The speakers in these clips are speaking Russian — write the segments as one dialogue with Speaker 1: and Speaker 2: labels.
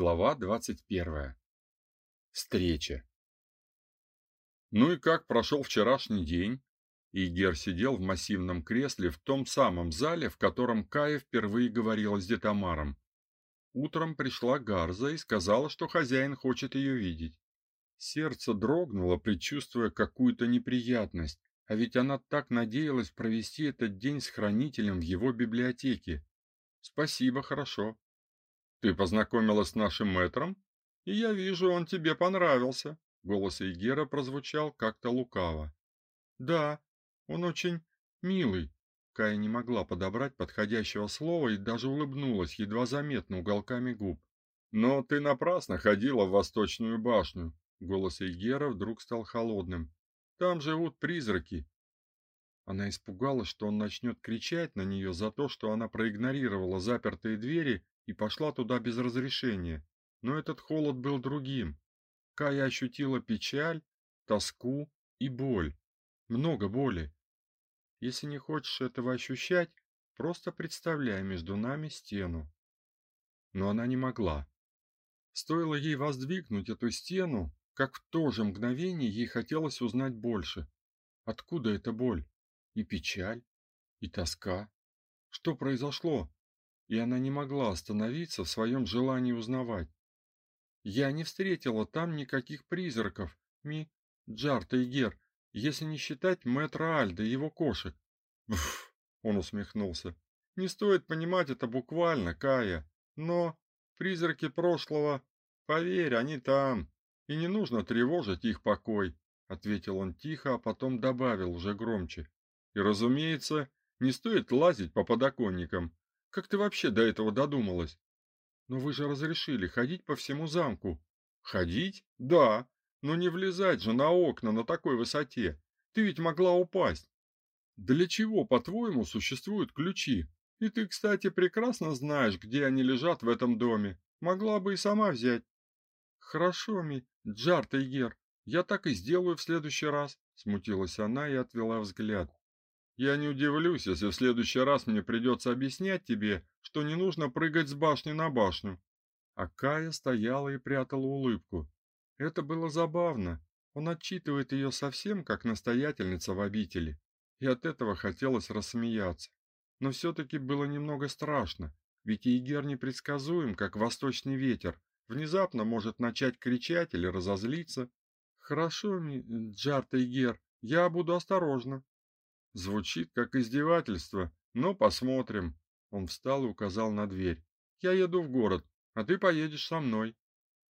Speaker 1: Глава 21. Встреча. Ну и как прошел вчерашний день? Игер сидел в массивном кресле в том самом зале, в котором Кая впервые говорила с Детамаром. Утром пришла Гарза и сказала, что хозяин хочет ее видеть. Сердце дрогнуло, предчувствуя какую-то неприятность, а ведь она так надеялась провести этот день с хранителем в его библиотеке. Спасибо, хорошо. Ты познакомилась с нашим мэтром? И я вижу, он тебе понравился. Голос Игера прозвучал как-то лукаво. Да, он очень милый. Кая не могла подобрать подходящего слова и даже улыбнулась едва заметно уголками губ. Но ты напрасно ходила в Восточную башню. Голос Игера вдруг стал холодным. Там живут призраки. Она испугалась, что он начнет кричать на нее за то, что она проигнорировала запертые двери и пошла туда без разрешения. Но этот холод был другим. Кая ощутила печаль, тоску и боль. Много боли. Если не хочешь этого ощущать, просто представляй между нами стену. Но она не могла. Стоило ей воздвигнуть эту стену, как в то же мгновение ей хотелось узнать больше. Откуда эта боль? И печаль? И тоска? Что произошло? И она не могла остановиться в своем желании узнавать. Я не встретила там никаких призраков, ми Джарта и Гер, если не считать мэтра Альда и его кошек. Пф, он усмехнулся. Не стоит понимать это буквально, Кая, но призраки прошлого, поверь, они там, и не нужно тревожить их покой, ответил он тихо, а потом добавил уже громче. И, разумеется, не стоит лазить по подоконникам. Как ты вообще до этого додумалась? Но вы же разрешили ходить по всему замку. Ходить? Да, но не влезать же на окна на такой высоте. Ты ведь могла упасть. Для чего, по-твоему, существуют ключи? И ты, кстати, прекрасно знаешь, где они лежат в этом доме. Могла бы и сама взять. Хорошо, ми, Джар Тайгер, я так и сделаю в следующий раз, смутилась она и отвела взгляд. Я не удивлюсь, если в следующий раз мне придется объяснять тебе, что не нужно прыгать с башни на башню. А Кая стояла и прятала улыбку. Это было забавно. Он отчитывает ее совсем как настоятельница в обители, и от этого хотелось рассмеяться. Но все таки было немного страшно, ведь Игер непредсказуем, как восточный ветер. Внезапно может начать кричать или разозлиться. Хорошо, Джарта Игер, я буду осторожна. Звучит как издевательство, но посмотрим. Он встал и указал на дверь. Я еду в город, а ты поедешь со мной.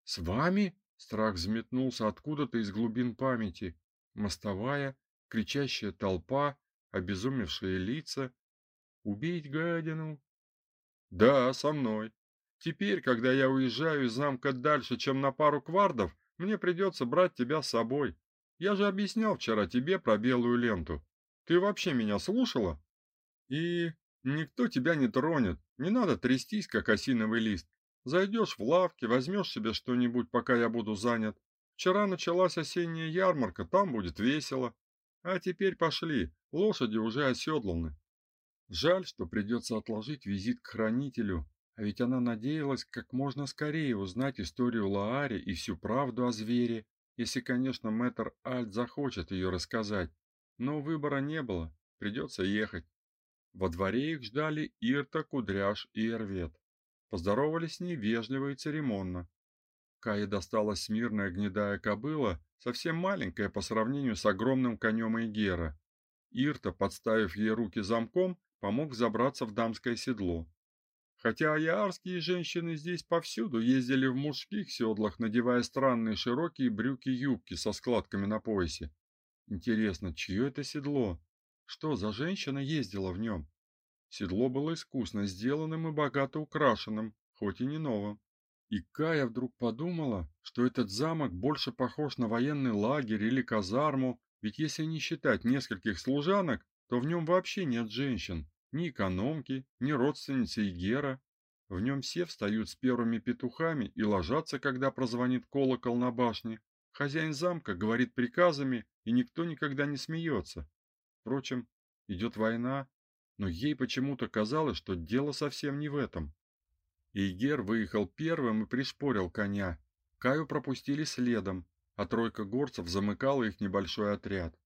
Speaker 1: С вами? Страх взметнулся откуда-то из глубин памяти. Мостовая, кричащая толпа, обезумевшие лица. Убить гадину? Да, со мной. Теперь, когда я уезжаю из замка дальше, чем на пару квардов, мне придется брать тебя с собой. Я же объяснял вчера тебе про белую ленту. Ты вообще меня слушала? И никто тебя не тронет. Не надо трястись, как осиновый лист. Зайдешь в лавки, возьмешь себе что-нибудь, пока я буду занят. Вчера началась осенняя ярмарка, там будет весело. А теперь пошли, лошади уже оседланы. Жаль, что придется отложить визит к хранителю, а ведь она надеялась как можно скорее узнать историю Лаари и всю правду о звере, если, конечно, мэтр Альт захочет ее рассказать. Но выбора не было, придется ехать. Во дворе их ждали Ирта, Кудряш и Эрвет. Поздоровались с ней вежливо и церемонно. Кае досталась смирная гнедая кобыла, совсем маленькая по сравнению с огромным конем Игера. Ирта, подставив ей руки замком, помог забраться в дамское седло. Хотя аярские женщины здесь повсюду ездили в мужских седлах, надевая странные широкие брюки-юбки со складками на поясе, Интересно, чье это седло? Что за женщина ездила в нем? Седло было искусно сделанным и богато украшенным, хоть и не новым. И Кая вдруг подумала, что этот замок больше похож на военный лагерь или казарму, ведь если не считать нескольких служанок, то в нем вообще нет женщин, ни экономки, ни родственницы Игера. В нем все встают с первыми петухами и ложатся, когда прозвонит колокол на башне. Хозяин замка говорит приказами, и никто никогда не смеется. Впрочем, идет война, но ей почему-то казалось, что дело совсем не в этом. Игер выехал первым и пришпорил коня. Каю пропустили следом, а тройка горцев замыкала их небольшой отряд.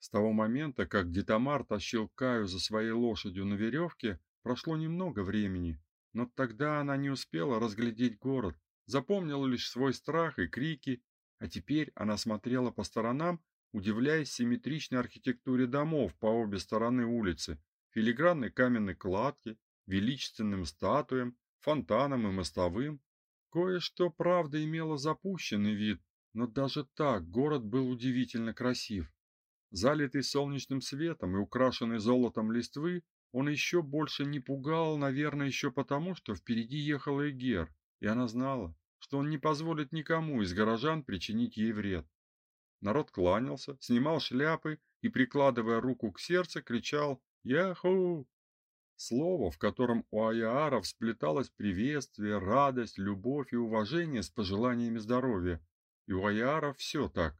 Speaker 1: С того момента, как Детамар тащил Каю за своей лошадью на веревке, прошло немного времени, но тогда она не успела разглядеть город, запомнила лишь свой страх и крики, а теперь она смотрела по сторонам, удивляясь симметричной архитектуре домов по обе стороны улицы, филигранной каменной кладке, величественным статуям, фонтанам и мостовым. Кое-что, правда, имело запущенный вид, но даже так город был удивительно красив. Залитый солнечным светом и украшенный золотом листвы, он еще больше не пугал, наверное, еще потому, что впереди ехал Эгер, и она знала, что он не позволит никому из горожан причинить ей вред. Народ кланялся, снимал шляпы и, прикладывая руку к сердцу, кричал «Яху!». Слово, в котором у Аяаров сплеталось приветствие, радость, любовь и уважение с пожеланиями здоровья. И у Аяаров все так.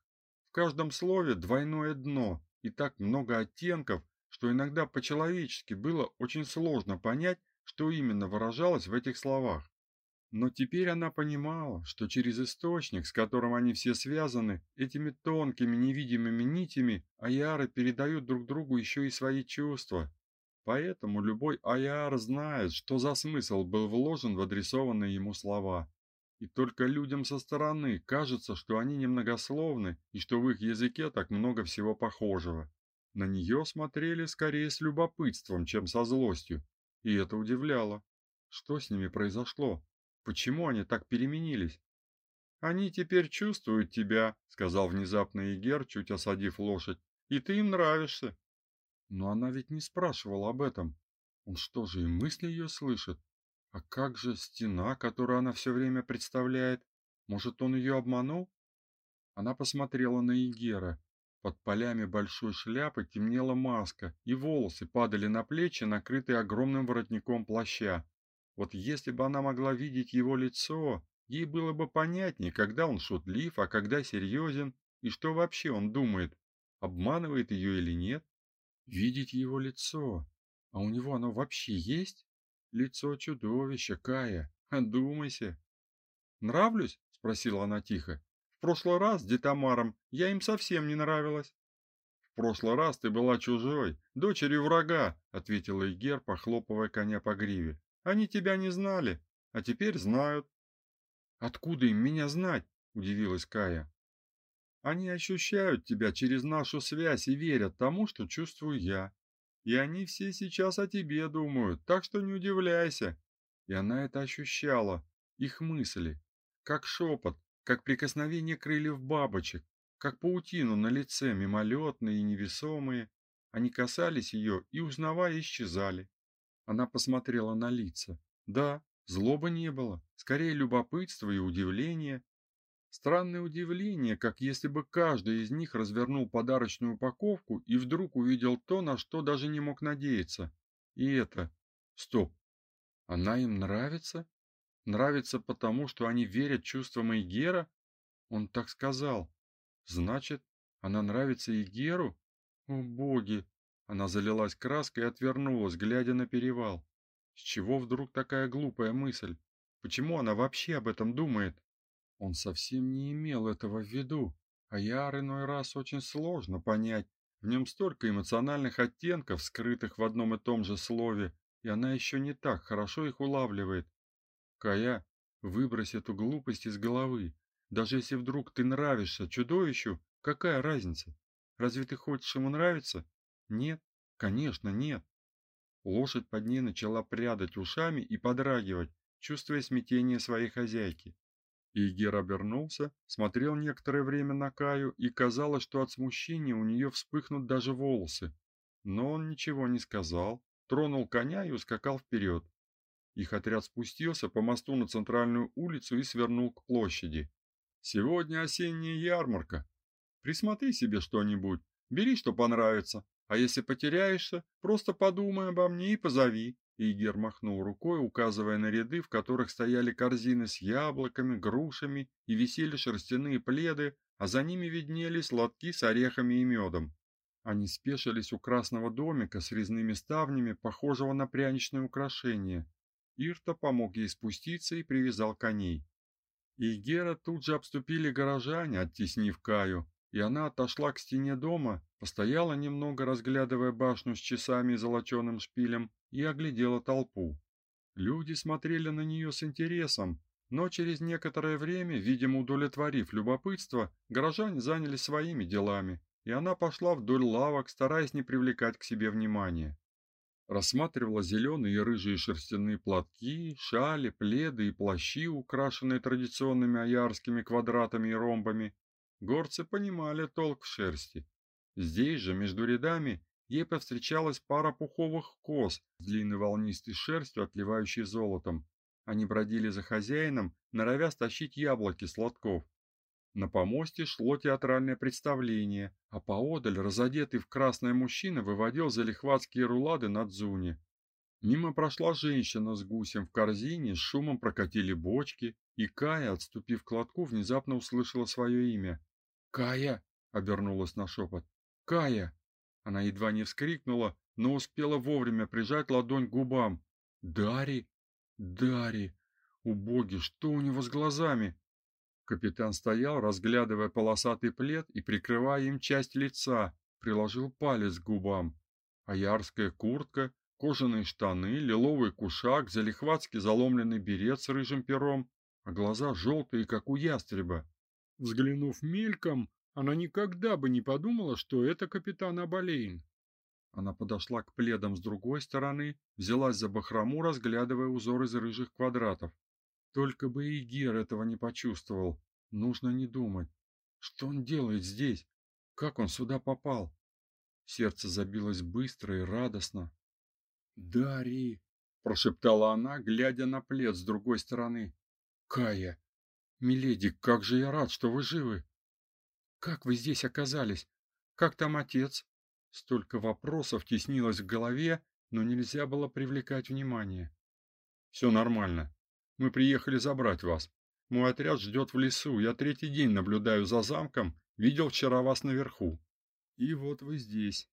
Speaker 1: В каждом слове двойное дно и так много оттенков, что иногда по-человечески было очень сложно понять, что именно выражалось в этих словах. Но теперь она понимала, что через источник, с которым они все связаны, этими тонкими невидимыми нитями аяры передают друг другу еще и свои чувства. Поэтому любой аяр знает, что за смысл был вложен в адресованные ему слова. И только людям со стороны кажется, что они немногословны и что в их языке так много всего похожего. На нее смотрели скорее с любопытством, чем со злостью, и это удивляло. Что с ними произошло? Почему они так переменились? Они теперь чувствуют тебя, сказал внезапно Игер, чуть осадив лошадь. И ты им нравишься. Но она ведь не спрашивала об этом. Он что же и мысли ее слышит? А как же стена, которую она все время представляет? Может, он ее обманул? Она посмотрела на Игера. Под полями большой шляпы темнела маска, и волосы падали на плечи, накрытые огромным воротником плаща. Вот если бы она могла видеть его лицо, ей было бы понятнее, когда он шутлив, а когда серьезен, и что вообще он думает, обманывает ее или нет. Видеть его лицо, а у него оно вообще есть? Лицо чудовища, Кая. Одумайся. Нравлюсь? спросила она тихо. В прошлый раз с Детамаром я им совсем не нравилась. В прошлый раз ты была чужой, дочерью врага, ответила Игер, похлопывая коня по гриве. Они тебя не знали, а теперь знают. Откуда им меня знать? удивилась Кая. Они ощущают тебя через нашу связь и верят тому, что чувствую я. И они все сейчас о тебе думают, так что не удивляйся. И она это ощущала, их мысли, как шепот, как прикосновение крыльев бабочек, как паутину на лице, мимолетные и невесомые. Они касались ее и, узнавая, исчезали. Она посмотрела на лица. Да, злобы не было, скорее любопытство и удивление, Странное удивление, как если бы каждый из них развернул подарочную упаковку и вдруг увидел то, на что даже не мог надеяться. И это... Стоп. Она им нравится? Нравится потому, что они верят чувствам Игера? Он так сказал. Значит, она нравится Игеру? О, боги! Она залилась краской и отвернулась, глядя на перевал. С чего вдруг такая глупая мысль? Почему она вообще об этом думает? Он совсем не имел этого в виду, а Яр иной раз очень сложно понять. В нем столько эмоциональных оттенков, скрытых в одном и том же слове, и она еще не так хорошо их улавливает. Кая, выбрось эту глупость из головы. Даже если вдруг ты нравишься чудовищу, какая разница? Разве ты хочешь ему нравиться? Нет, конечно, нет. Лошадь под ней начала прядать ушами и подрагивать, чувствуя смятение своей хозяйки. Игер обернулся, смотрел некоторое время на Каю, и казалось, что от смущения у нее вспыхнут даже волосы. Но он ничего не сказал, тронул коня и ускакал вперед. Их отряд спустился по мосту на центральную улицу и свернул к площади. Сегодня осенняя ярмарка. Присмотри себе что-нибудь, бери, что понравится, а если потеряешься, просто подумай обо мне и позови. Игер махнул рукой, указывая на ряды, в которых стояли корзины с яблоками, грушами и висели шерстяные пледы, а за ними виднелись лотки с орехами и медом. Они спешились у красного домика с резными ставнями, похожего на пряничное украшение. Ирта помог ей спуститься и привязал коней. И Гера тут же обступили горожане, оттеснив Каю, и она отошла к стене дома, постояла немного, разглядывая башню с часами и золоченым шпилем, и оглядела толпу. Люди смотрели на нее с интересом, но через некоторое время, видимо, удовлетворив любопытство, горожане занялись своими делами, и она пошла вдоль лавок, стараясь не привлекать к себе внимания. Рассматривала зеленые и рыжие шерстяные платки, шали, пледы и плащи, украшенные традиционными аярскими квадратами и ромбами. Горцы понимали толк в шерсти. Здесь же, между рядами, ей повстречалась пара пуховых коз с длинной волнистой шерстью, отливающей золотом, они бродили за хозяином, норовя стащить яблоки с лотков. На помосте шло театральное представление, а поодаль разодетый в красное мужчина выводил залихватские рулады на дзуне. Мимо прошла женщина с гусем в корзине, с шумом прокатили бочки, и Кая, отступив к лотку, внезапно услышала свое имя. «Кая!» — обернулась на шепот. «Кая!» Она едва не вскрикнула, но успела вовремя прижать ладонь к губам. «Дари!» Дари! Убоги, что у него с глазами? Капитан стоял, разглядывая полосатый плед и прикрывая им часть лица, приложил палец к губам. Аярская куртка, кожаные штаны, лиловый кушак, залихватски заломленный берет с рыжим пером, а глаза желтые, как у ястреба. Взглянув мельком, она никогда бы не подумала, что это капитан Абалейн. Она подошла к пледам с другой стороны, взялась за бахрому, разглядывая узор из рыжих квадратов. Только бы и этого не почувствовал. Нужно не думать. Что он делает здесь? Как он сюда попал? Сердце забилось быстро и радостно. «Дари!» — прошептала она, глядя на плед с другой стороны. «Кая! Миледи, как же я рад, что вы живы! Как вы здесь оказались? Как там отец? Столько вопросов теснилось в голове, но нельзя было привлекать внимание. «Все нормально. Мы приехали забрать вас. Мой отряд ждет в лесу. Я третий день наблюдаю за замком, видел вчера вас наверху. И вот вы здесь.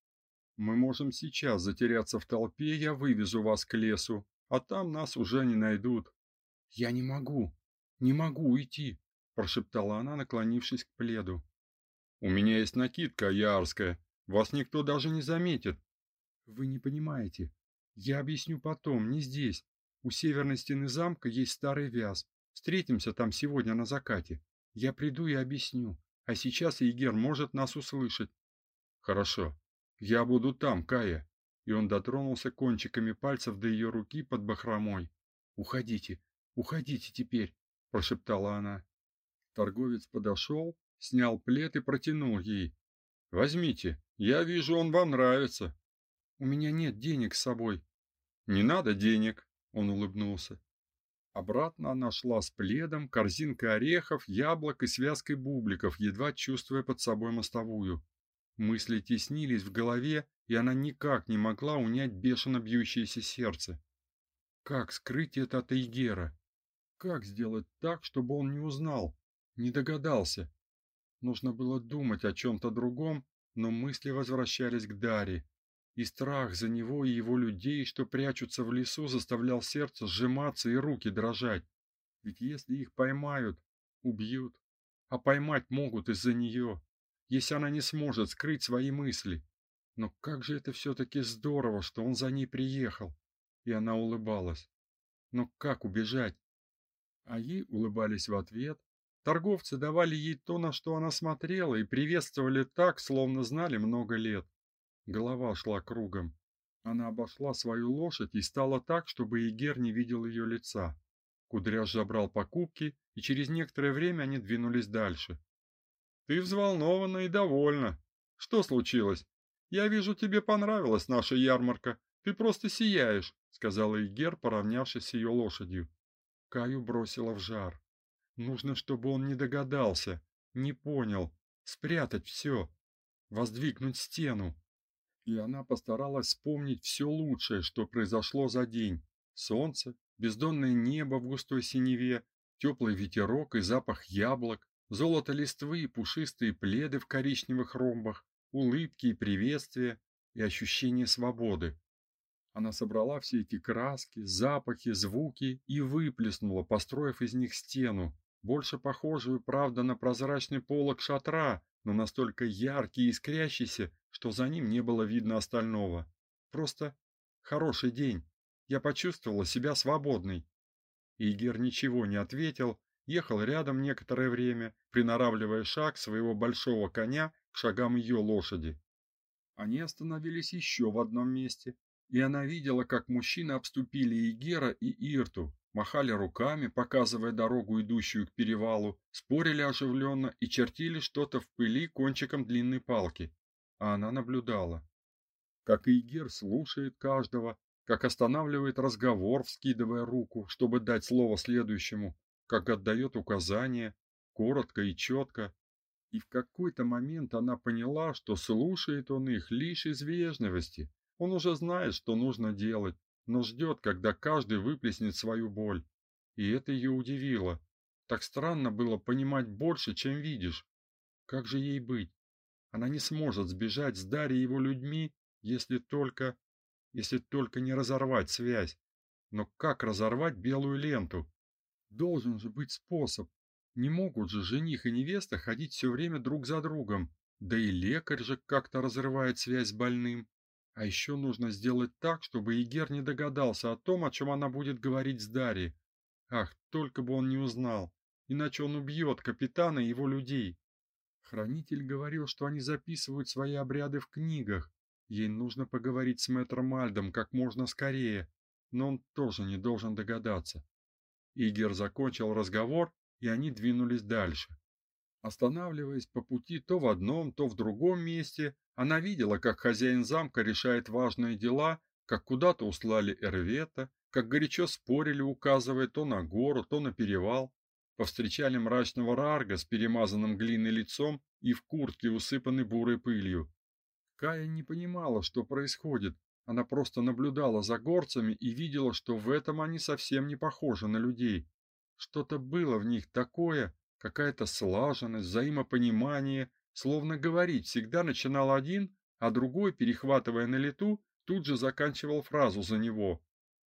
Speaker 1: Мы можем сейчас затеряться в толпе, я вывезу вас к лесу, а там нас уже не найдут. Я не могу. Не могу уйти, прошептала она, наклонившись к пледу. У меня есть накидка ярская, вас никто даже не заметит. Вы не понимаете. Я объясню потом, не здесь. У северной стены замка есть старый вяз. Встретимся там сегодня на закате. Я приду и объясню. А сейчас Игер может нас услышать. Хорошо. Я буду там, Кая. И он дотронулся кончиками пальцев до ее руки под бахромой. Уходите. Уходите теперь, прошептала она. Торговец подошел, снял плед и протянул ей. Возьмите. Я вижу, он вам нравится. У меня нет денег с собой. Не надо денег, он улыбнулся. Обратно она шла с пледом, корзинкой орехов, яблок и связкой бубликов, едва чувствуя под собой мостовую. Мысли теснились в голове, и она никак не могла унять бешено бьющееся сердце. Как скрыть это от Эйгера? Как сделать так, чтобы он не узнал, не догадался? Нужно было думать о чем то другом, но мысли возвращались к Даре, и страх за него и его людей, что прячутся в лесу, заставлял сердце сжиматься и руки дрожать. Ведь если их поймают, убьют, а поймать могут из-за нее, если она не сможет скрыть свои мысли. Но как же это все таки здорово, что он за ней приехал. И она улыбалась. Но как убежать? А ей улыбались в ответ, Торговцы давали ей то, на что она смотрела, и приветствовали так, словно знали много лет. Голова шла кругом. Она обошла свою лошадь и стала так, чтобы Игер не видел ее лица. Кудряш забрал покупки, и через некоторое время они двинулись дальше. Ты взволнована и довольна. Что случилось? Я вижу, тебе понравилась наша ярмарка. Ты просто сияешь, сказала Игер, поравнявшись с ее лошадью. Каю бросила в жар. Нужно, чтобы он не догадался, не понял, спрятать все, воздвигнуть стену. И она постаралась вспомнить все лучшее, что произошло за день. Солнце, бездонное небо в густой синеве, теплый ветерок и запах яблок, золото листвы и пушистые пледы в коричневых ромбах, улыбки и приветствия и ощущение свободы. Она собрала все эти краски, запахи, звуки и выплеснула, построив из них стену, больше похожую, правда, на прозрачный полог шатра, но настолько яркий и искрящийся, что за ним не было видно остального. Просто хороший день. Я почувствовала себя свободной. Игер ничего не ответил, ехал рядом некоторое время, приноравливая шаг своего большого коня к шагам ее лошади. Они остановились еще в одном месте, и она видела, как мужчины обступили Игера и Ирту, махали руками, показывая дорогу, идущую к перевалу, спорили оживленно и чертили что-то в пыли кончиком длинной палки. А она наблюдала, как Игер слушает каждого, как останавливает разговор, вскидывая руку, чтобы дать слово следующему, как отдает указания, коротко и четко. И в какой-то момент она поняла, что слушает он их лишь из вежливости. Он уже знает, что нужно делать, но ждет, когда каждый выплеснет свою боль. И это ее удивило. Так странно было понимать больше, чем видишь. Как же ей быть? Она не сможет сбежать с Дарьей его людьми, если только если только не разорвать связь. Но как разорвать белую ленту? Должен же быть способ. Не могут же жених и невеста ходить все время друг за другом. Да и лекарь же как-то разрывает связь с больным. А еще нужно сделать так, чтобы Игер не догадался о том, о чем она будет говорить с Дарьей. Ах, только бы он не узнал, иначе он убьет капитана и его людей. Хранитель говорил, что они записывают свои обряды в книгах, Ей нужно поговорить с мэтром Альдом как можно скорее, но он тоже не должен догадаться. Игер закончил разговор, и они двинулись дальше. Останавливаясь по пути то в одном, то в другом месте, она видела, как хозяин замка решает важные дела, как куда-то услали Эрвета, как горячо спорили, указывая то на гору, то на перевал. Повстречали мрачного Рарга с перемазанным глиной лицом и в куртке, усыпанной бурой пылью. Кая не понимала, что происходит. Она просто наблюдала за горцами и видела, что в этом они совсем не похожи на людей. Что-то было в них такое, какая-то слаженность, взаимопонимание, словно говорить всегда начинал один, а другой, перехватывая на лету, тут же заканчивал фразу за него.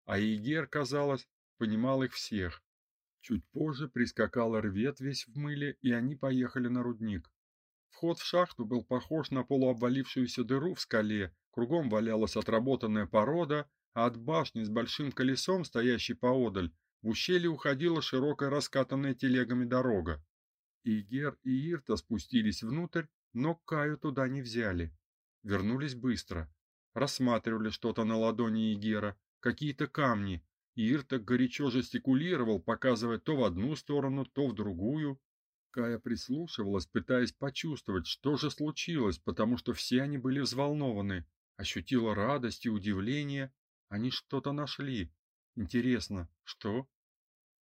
Speaker 1: А Игер, казалось, понимал их всех. Чуть позже прискакал рвет весь в мыле, и они поехали на рудник. Вход в шахту был похож на полуобвалившуюся дыру в скале, кругом валялась отработанная порода, а от башни с большим колесом, стоящей поодаль, в ущелье уходила широкая раскатанная телегами дорога. Игер и Ирта спустились внутрь, но Каю туда не взяли. Вернулись быстро. Рассматривали что-то на ладони Игера, какие-то камни. Ирта горячо жестикулировал, показывая то в одну сторону, то в другую. Кая прислушивалась, пытаясь почувствовать, что же случилось, потому что все они были взволнованы. Ощутила радость и удивление. Они что-то нашли. Интересно, что?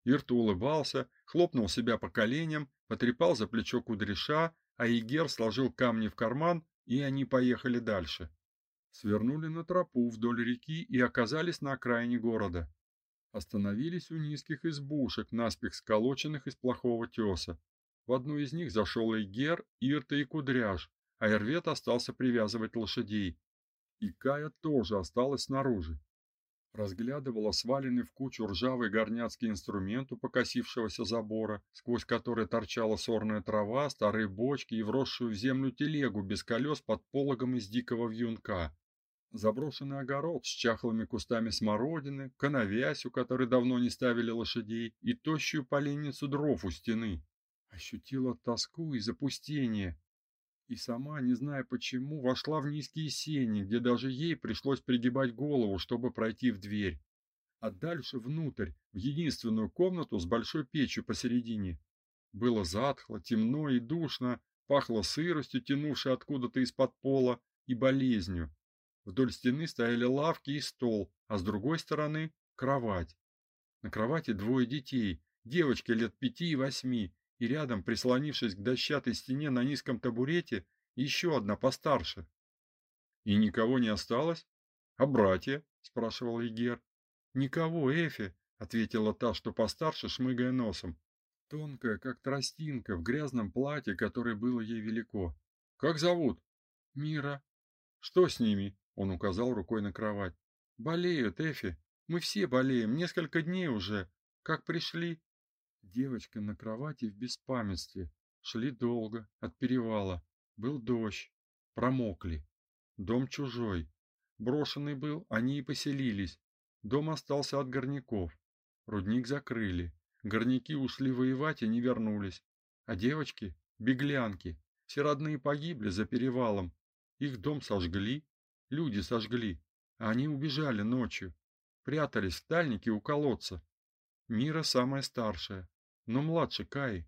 Speaker 1: Ирту улыбался, хлопнул себя по коленям, потрепал за плечо кудряша, а Игер сложил камни в карман, и они поехали дальше. Свернули на тропу вдоль реки и оказались на окраине города. Остановились у низких избушек, наспех сколоченных из плохого теса. В одну из них зашел и Гер, Ирта и Кудряш, а Эрвет остался привязывать лошадей. И Кая тоже осталась снаружи. Разглядывала сваленный в кучу ржавый горняцкий инструмент у покосившегося забора, сквозь который торчала сорная трава, старые бочки и вросшую в землю телегу без колес под пологом из дикого вьюнка. Заброшенный огород с чахлыми кустами смородины, коновязь, у которой давно не ставили лошадей, и тощую поленницу дров у стены ощутила тоску и запустение, и сама, не зная почему, вошла в низкие сени, где даже ей пришлось пригибать голову, чтобы пройти в дверь, а дальше внутрь, в единственную комнату с большой печью посередине. Было затхло, темно и душно, пахло сыростью, тянувшей откуда-то из-под пола, и болезнью. Вдоль стены стояли лавки и стол, а с другой стороны кровать. На кровати двое детей, девочки лет пяти и восьми, и рядом, прислонившись к дощатой стене на низком табурете, еще одна постарше. И никого не осталось? А братья? спрашивал Игер. Никого, Эфи, ответила та, что постарше, шмыгая носом. Тонкая, как тростинка, в грязном платье, которое было ей велико. Как зовут? Мира. Что с ними? Он указал рукой на кровать. Болеют, Эфи. Мы все болеем, несколько дней уже. Как пришли? Девочка на кровати в беспамятстве. Шли долго, от перевала. Был дождь. Промокли. Дом чужой. Брошенный был, они и поселились. Дом остался от горняков. Рудник закрыли. Горняки ушли воевать и не вернулись. А девочки беглянки, все родные погибли за перевалом. Их дом сожгли, люди сожгли, а они убежали ночью, прятались в тальнике у колодца. Мира самая старшая, но младше Каи.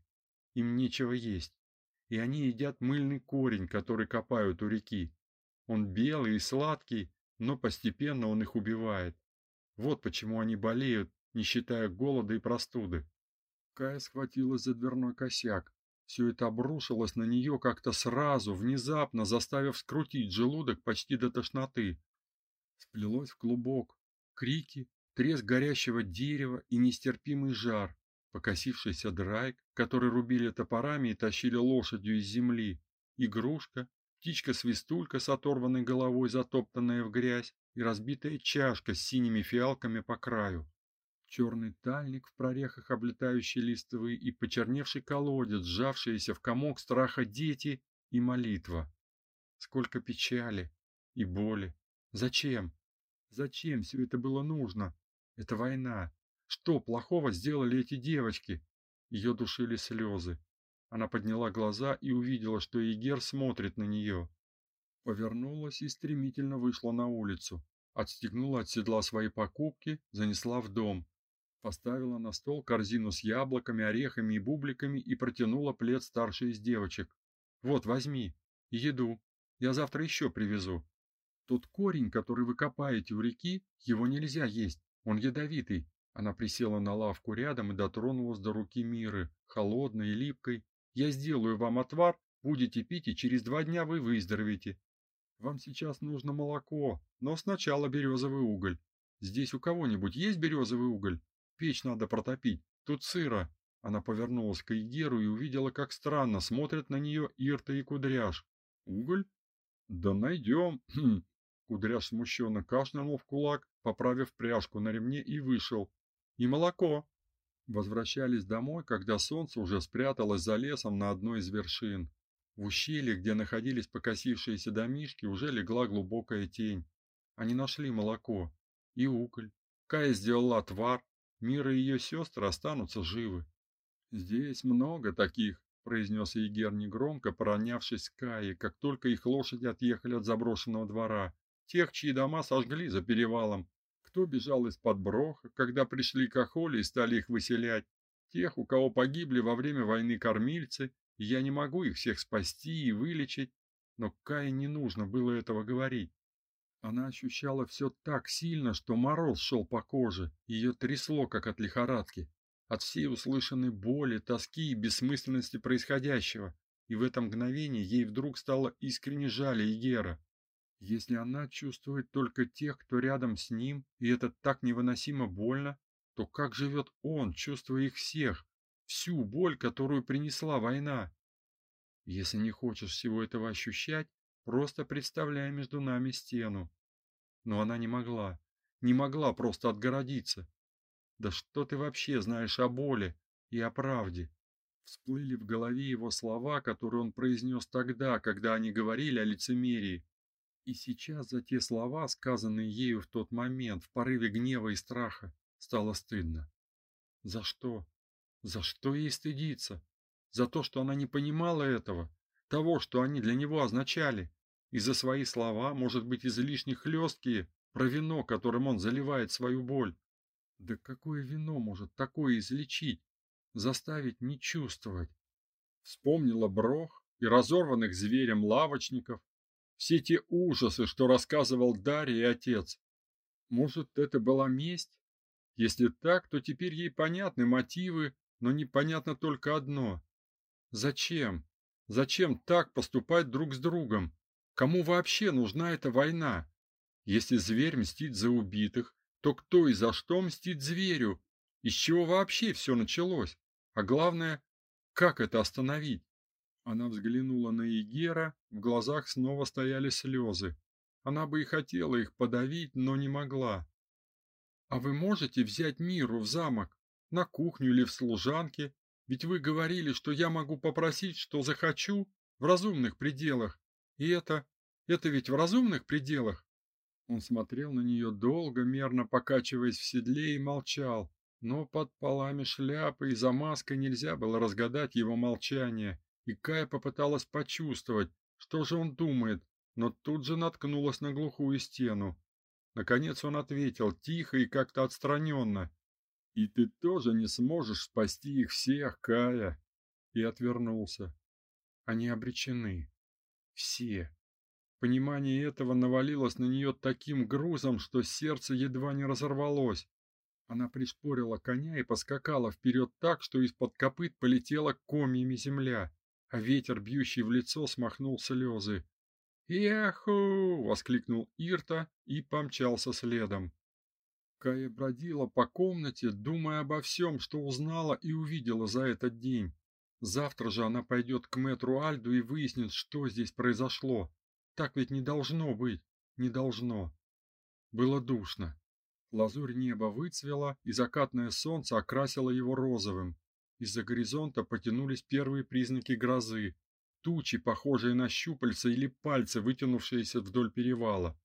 Speaker 1: Им нечего есть, и они едят мыльный корень, который копают у реки. Он белый и сладкий, но постепенно он их убивает. Вот почему они болеют, не считая голода и простуды. Кая схватилась за дверной косяк. Все это обрушилось на нее как-то сразу, внезапно, заставив скрутить желудок почти до тошноты. Сплелось в клубок. Крики, треск горящего дерева и нестерпимый жар. Покосившийся драйк, который рубили топорами и тащили лошадью из земли. Игрушка, птичка-свистулька с оторванной головой, затоптанная в грязь, и разбитая чашка с синими фиалками по краю черный тальник в прорехах облетающий листовый и почерневший колодец, сжавшиеся в комок страха дети и молитва. Сколько печали и боли. Зачем? Зачем все это было нужно? Это война. Что плохого сделали эти девочки? Ее душили слезы. Она подняла глаза и увидела, что Игер смотрит на нее. Повернулась и стремительно вышла на улицу. Отстегнула от седла свои покупки, занесла в дом. Поставила на стол корзину с яблоками, орехами и бубликами и протянула плед старшей из девочек. Вот, возьми. Еду. Я завтра еще привезу. Тот корень, который вы копаете у реки, его нельзя есть. Он ядовитый. Она присела на лавку рядом и дотронулась до руки Миры, холодной и липкой. Я сделаю вам отвар, будете пить, и через два дня вы выздоровеете. Вам сейчас нужно молоко, но сначала березовый уголь. Здесь у кого-нибудь есть березовый уголь? Печь надо протопить. Тут сыро. Она повернулась к Игеру и увидела, как странно смотрят на нее Ирта и Кудряш. Уголь? Да найдем. Хм. Кудряш смущенно кашлянул в кулак, поправив пряжку на ремне и вышел. И молоко. Возвращались домой, когда солнце уже спряталось за лесом на одной из вершин. В ущелье, где находились покосившиеся домишки, уже легла глубокая тень. Они нашли молоко и уголь. Кая сделала отвар, Мира и ее сестры останутся живы. Здесь много таких, произнес Егер негромко, поронявшись к Кае, как только их лошади отъехали от заброшенного двора. Тех, чьи дома сожгли за перевалом, кто бежал из-под броха, когда пришли к Охоле и стали их выселять, тех, у кого погибли во время войны кормильцы, и я не могу их всех спасти и вылечить, но Кае не нужно было этого говорить. Она ощущала все так сильно, что мороз шел по коже, ее трясло, как от лихорадки, от всей услышанной боли, тоски и бессмысленности происходящего. И в это мгновение ей вдруг стало искренне жаль Игера. Если она чувствует только тех, кто рядом с ним, и это так невыносимо больно, то как живет он, чувствуя их всех, всю боль, которую принесла война? Если не хочешь всего этого ощущать, просто представляя между нами стену. Но она не могла, не могла просто отгородиться. Да что ты вообще знаешь о боли и о правде? Всплыли в голове его слова, которые он произнес тогда, когда они говорили о лицемерии. И сейчас за те слова, сказанные ею в тот момент, в порыве гнева и страха, стало стыдно. За что? За что ей стыдиться? За то, что она не понимала этого, того, что они для него означали, и за свои слова, может быть, излишне хлесткие, про вино, которым он заливает свою боль. Да какое вино может такое излечить, заставить не чувствовать? Вспомнила Брох и разорванных зверем лавочников, все те ужасы, что рассказывал Дарья и отец. Может, это была месть? Если так, то теперь ей понятны мотивы, но непонятно только одно. Зачем? Зачем так поступать друг с другом? Кому вообще нужна эта война? Если зверь мстит за убитых, то кто и за что мстит зверю? Из чего вообще все началось? А главное, как это остановить? Она взглянула на Игера, в глазах снова стояли слезы. Она бы и хотела их подавить, но не могла. А вы можете взять Миру в замок, на кухню или в служанки? Ведь вы говорили, что я могу попросить, что захочу, в разумных пределах. И это это ведь в разумных пределах. Он смотрел на нее долго, мерно покачиваясь в седле и молчал. Но под полами шляпы и за маской нельзя было разгадать его молчание, и Кая попыталась почувствовать, что же он думает, но тут же наткнулась на глухую стену. Наконец он ответил тихо и как-то отстраненно. «И ты тоже не сможешь спасти их всех, Кая!» И отвернулся. Они обречены. Все. Понимание этого навалилось на нее таким грузом, что сердце едва не разорвалось. Она пришпорила коня и поскакала вперед так, что из-под копыт полетела комьями земля, а ветер, бьющий в лицо, смахнул слезы. «Еху!» — воскликнул Ирта и помчался следом. Кая бродила по комнате, думая обо всем, что узнала и увидела за этот день. Завтра же она пойдет к мэтру Альду и выяснит, что здесь произошло. Так ведь не должно быть, не должно. Было душно. Лазурь неба выцвела, и закатное солнце окрасило его розовым. Из-за горизонта потянулись первые признаки грозы. Тучи, похожие на щупальца или пальцы, вытянувшиеся вдоль перевала.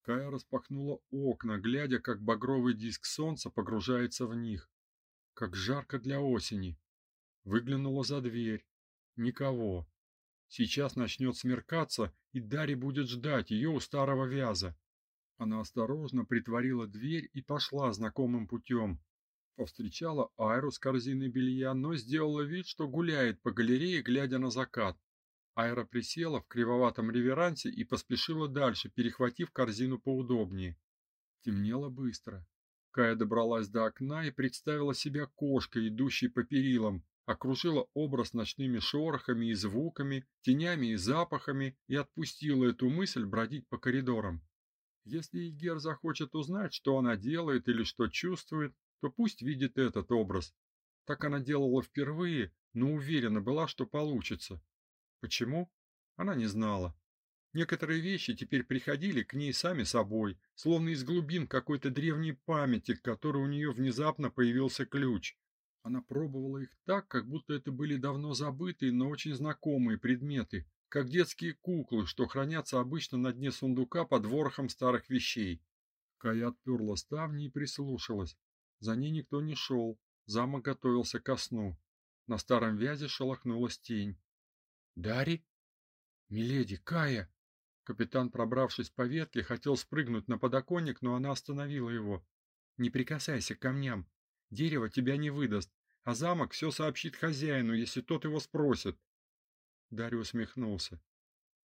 Speaker 1: Кая распахнула окна, глядя, как багровый диск солнца погружается в них. Как жарко для осени. Выглянула за дверь. Никого. Сейчас начнет смеркаться, и Дари будет ждать ее у старого вяза. Она осторожно притворила дверь и пошла знакомым путем. Повстречала Айру с корзиной белья, но сделала вид, что гуляет по галерее, глядя на закат. Айра присела в кривоватом реверансе и поспешила дальше, перехватив корзину поудобнее. Темнело быстро. Кая добралась до окна и представила себя кошкой, идущей по перилам, окружила образ ночными шорохами и звуками, тенями и запахами и отпустила эту мысль бродить по коридорам. Если Игер захочет узнать, что она делает или что чувствует, то пусть видит этот образ. Так она делала впервые, но уверена была, что получится. Почему? Она не знала. Некоторые вещи теперь приходили к ней сами собой, словно из глубин какой-то древней памяти, к которой у нее внезапно появился ключ. Она пробовала их так, как будто это были давно забытые, но очень знакомые предметы, как детские куклы, что хранятся обычно на дне сундука под ворохом старых вещей. Кая отперла ставни и прислушалась. За ней никто не шел. Замок готовился ко сну. На старом вязе шелохнулась тень. «Дари? Миледи, Кая!» Капитан, пробравшись по ветке, хотел спрыгнуть на подоконник, но она остановила его. «Не прикасайся к камням. Дерево тебя не выдаст, а замок все сообщит хозяину, если тот его спросит. Дарья усмехнулся.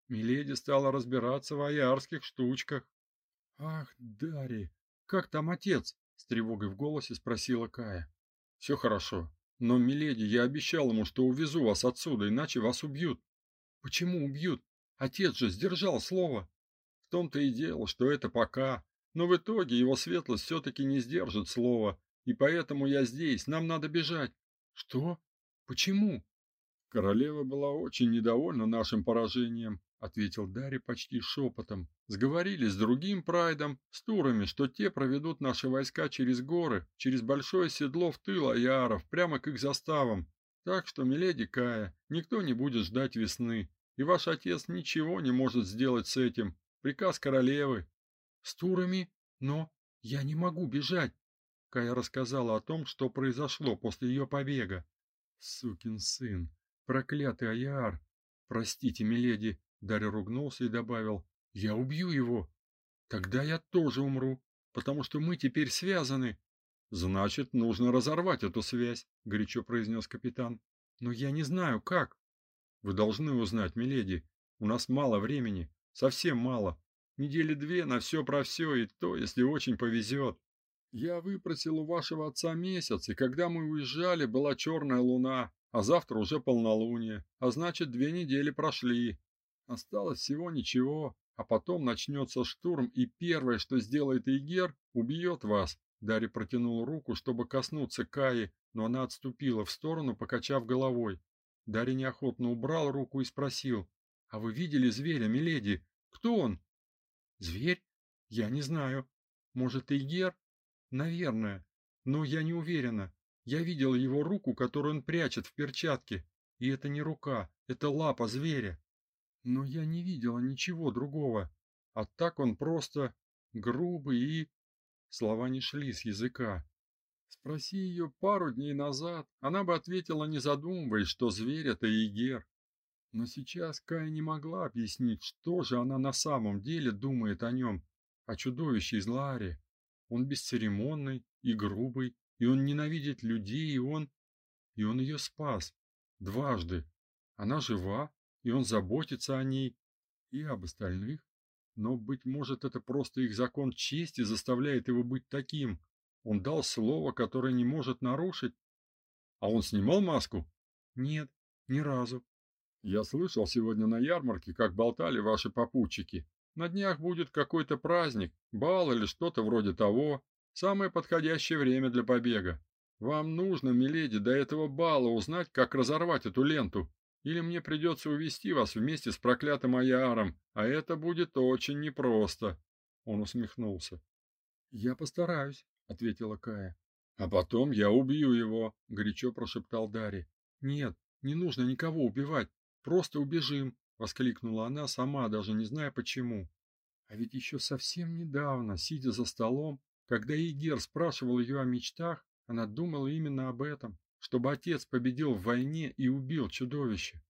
Speaker 1: Миледи стала разбираться в аярских штучках. Ах, Дарья, как там отец? С тревогой в голосе спросила Кая. «Все хорошо, но миледи, я обещал ему, что увезу вас отсюда, иначе вас убьют. Почему убьют? Отец же сдержал слово. В том-то и дело, что это пока, но в итоге его светлость все таки не сдержит слова и поэтому я здесь, нам надо бежать. Что? Почему? Королева была очень недовольна нашим поражением, ответил Дарри почти шепотом. Сговорились с другим прайдом, с турами, что те проведут наши войска через горы, через большое седло в тыл аяров, прямо к их заставам. Так что, миледи Кая, никто не будет ждать весны, и ваш отец ничего не может сделать с этим. Приказ королевы. С турами? Но я не могу бежать. Кая рассказала о том, что произошло после ее побега. Сукин сын, проклятый Аяр. Простите, миледи, Дарья ругнулся и добавил: "Я убью его. Тогда я тоже умру, потому что мы теперь связаны". Значит, нужно разорвать эту связь, горячо произнес капитан. Но я не знаю как. Вы должны узнать, миледи. У нас мало времени, совсем мало. Недели две на все про все, и то, если очень повезет. Я выпросил у вашего отца месяц, и когда мы уезжали, была черная луна, а завтра уже полнолуние, а значит, две недели прошли. Осталось всего ничего, а потом начнется штурм, и первое, что сделает Игер, убьет вас. Дари протянул руку, чтобы коснуться Каи, но она отступила в сторону, покачав головой. Дари неохотно убрал руку и спросил: "А вы видели зверя, миледи? Кто он?"
Speaker 2: Зверь? Я не знаю. Может, Игер? Наверное. Но я не уверена. Я видела его руку, которую он прячет в перчатке. И это не рука, это лапа зверя. Но я не видела ничего другого. А так он просто грубый и... Слова не шли с языка. Спроси ее пару дней назад, она бы ответила, не задумываясь, что зверь это Игер. Но сейчас Кая не могла объяснить, что же она на самом деле думает о нем, о чудовище из Лари. Он бесцеремонный и грубый, и он ненавидит людей, и он... И он ее спас. Дважды. Она жива, и он заботится о ней и об остальных. Но, быть может, это просто их закон чести заставляет его быть таким. Он дал слово, которое не может нарушить. А он снимал маску? Нет, ни разу. Я слышал сегодня на ярмарке, как болтали ваши попутчики. На днях будет какой-то праздник, бал или что-то вроде того. Самое подходящее время для побега. Вам нужно, миледи, до этого бала узнать, как разорвать эту ленту. Или мне придется увести вас вместе с проклятым Аяром, а это будет очень непросто. Он усмехнулся. Я постараюсь, ответила Кая. А потом я убью его, горячо прошептал Дари. Нет, не нужно никого убивать. Просто убежим, воскликнула она сама, даже не зная почему. А ведь еще совсем недавно, сидя за столом, когда Игер спрашивал ее о мечтах, она думала именно об этом, чтобы отец победил в войне и убил чудовище.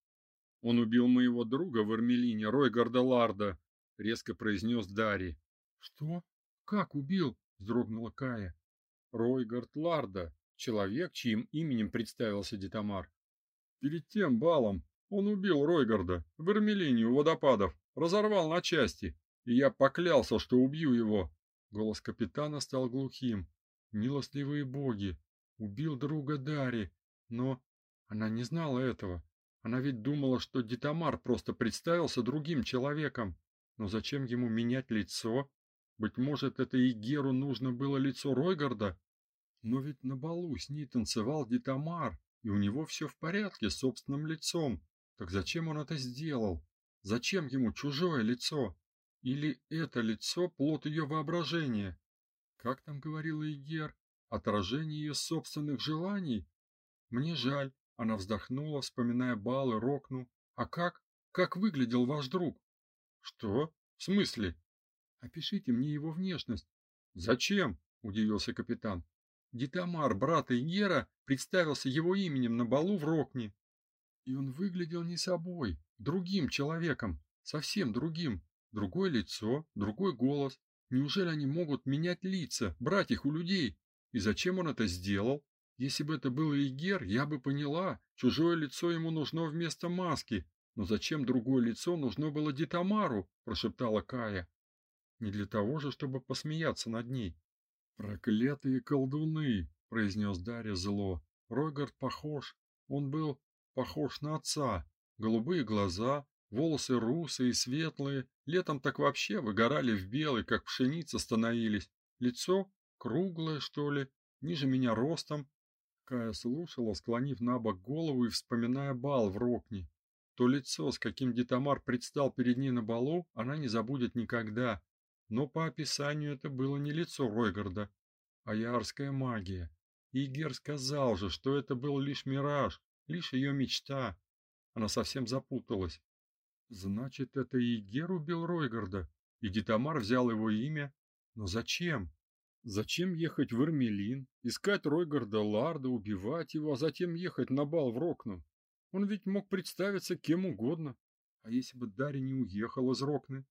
Speaker 2: Он убил моего друга в Армелине, Ройгарда Ларда, резко произнес Дарий. Что? Как убил? вздрогнула Кая. Ройгард Ларда, человек, чьим именем представился Детамар. Перед тем балом он убил Ройгарда в Эрмелине у водопадов, разорвал на части, и я поклялся, что убью его. Голос капитана стал глухим. Милостливые боги, убил друга Дари, но она не знала этого. Она ведь думала, что Детамар просто представился другим человеком. Но зачем ему менять лицо? Быть может, это и Геру нужно было лицо Ройгарда? Но ведь на балу с ней танцевал Детамар, и у него все в порядке с собственным лицом. Так зачем он это сделал? Зачем ему чужое лицо? Или это лицо плод ее воображения? Как там говорила Игер, отражение ее собственных желаний? Мне жаль, она вздохнула, вспоминая балы Рокну. А как? Как выглядел ваш друг? Что? В смысле? Опишите мне его внешность. Зачем? удивился капитан. Дитамар, брат Игера, представился его именем на балу в Рокне. И он выглядел не собой, другим человеком, совсем другим. Другое лицо, другой голос. Неужели они могут менять лица, брать их у людей? И зачем он это сделал? Если бы это был Игер, я бы поняла. Чужое лицо ему нужно вместо маски. Но зачем другое лицо нужно было Дитамару? прошептала Кая. Не для того же, чтобы посмеяться над ней. Проклятые колдуны, произнес Дарья зло. Ройгард похож. Он был похож на отца. Голубые глаза, волосы русые и светлые, летом так вообще выгорали в белый, как пшеница становились. Лицо круглое, что ли, ниже меня ростом. Кая слушала, склонив на бок голову и вспоминая бал в Рокне. То лицо, с каким Детамар предстал перед ней на балу, она не забудет никогда. Но по описанию это было не лицо Ройгарда, а ярская магия. Игер сказал же, что это был лишь мираж, лишь ее мечта. Она совсем запуталась. Значит, это Игер убил Ройгарда, и Дитамар взял его имя. Но зачем? Зачем ехать в Эрмелин, искать Ройгарда Ларда, убивать его, а затем ехать на бал в Рокну? Он ведь мог представиться кем угодно. А если бы Дарья не уехал из Рокны?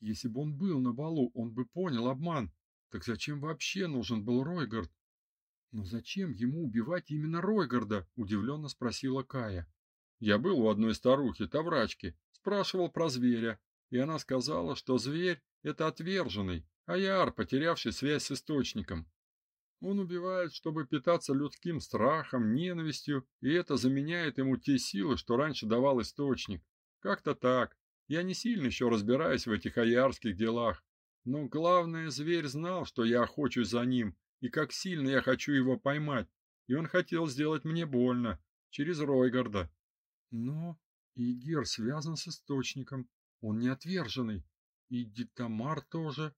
Speaker 2: Если бы он был на балу, он бы понял обман. Так зачем вообще нужен был Ройгард? Но зачем ему убивать именно Ройгарда? удивленно спросила Кая. Я был у одной старухи, таврачки, спрашивал про зверя, и она сказала, что зверь это отверженный, а яр, потерявший связь с источником. Он убивает, чтобы питаться людским страхом, ненавистью, и это заменяет ему те силы, что раньше давал источник. Как-то так. Я не сильно еще разбираюсь в этих аярских делах, но главное, зверь знал, что я охочусь за ним, и как сильно я хочу его поймать, и он хотел сделать мне больно, через Ройгарда. Но Игер связан с источником, он не отверженный. И Дитамар тоже?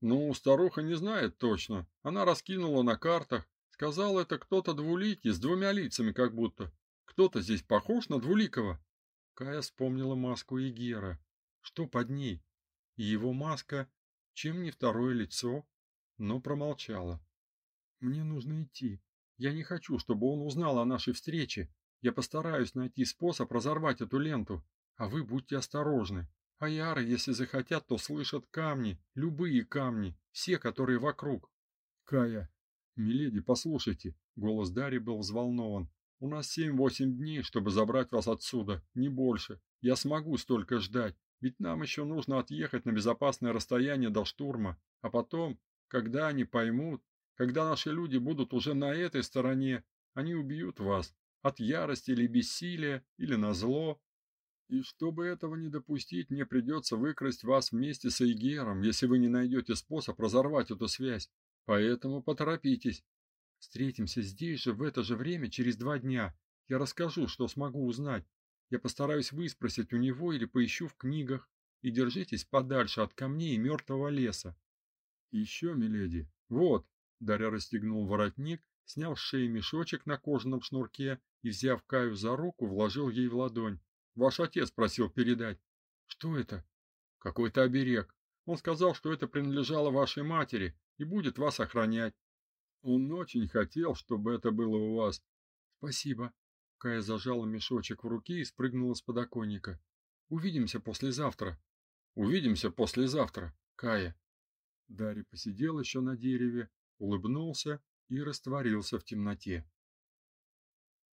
Speaker 1: Ну, старуха не знает точно. Она раскинула на картах. Сказал, это кто-то двуликий, с двумя лицами как будто. Кто-то здесь похож на двуликого.
Speaker 2: Кая вспомнила маску Игера. Что под ней? И его маска, чем не второе лицо? Но промолчала. Мне нужно идти. Я не хочу, чтобы он узнал о нашей встрече. Я постараюсь найти способ разорвать эту ленту, а вы будьте осторожны. Аяры, если захотят, то слышат камни, любые камни, все, которые вокруг.
Speaker 1: Кая, миледи, послушайте, голос Дари был взволнован. У нас семь-восемь дней, чтобы забрать вас отсюда, не больше. Я смогу столько ждать, ведь нам еще нужно отъехать на безопасное расстояние до штурма, а потом, когда они поймут, когда наши люди будут уже на этой стороне, они убьют вас от ярости или бессилия, или назло, и чтобы этого не допустить, мне придется выкрасть вас вместе с Эйгером, если вы не найдете способ разорвать эту связь. Поэтому поторопитесь.
Speaker 2: Встретимся здесь же в это же время через два дня. Я расскажу, что смогу узнать. Я постараюсь выспросить у него или поищу в книгах. И держитесь подальше от камней и мертвого леса.
Speaker 1: Еще, миледи. Вот, Дарья расстегнул воротник, снял с шеи мешочек на кожаном шнурке и, взяв Каю за руку, вложил ей в ладонь. Ваш отец просил передать.
Speaker 2: Что это?
Speaker 1: Какой-то оберег. Он сказал, что это принадлежало вашей матери и будет вас охранять. Он очень хотел, чтобы это было у вас.
Speaker 2: Спасибо. Кая зажала мешочек в руке и спрыгнула с подоконника. Увидимся послезавтра.
Speaker 1: Увидимся послезавтра,
Speaker 2: Кая. Дарья посидел еще на дереве, улыбнулся и растворился в темноте.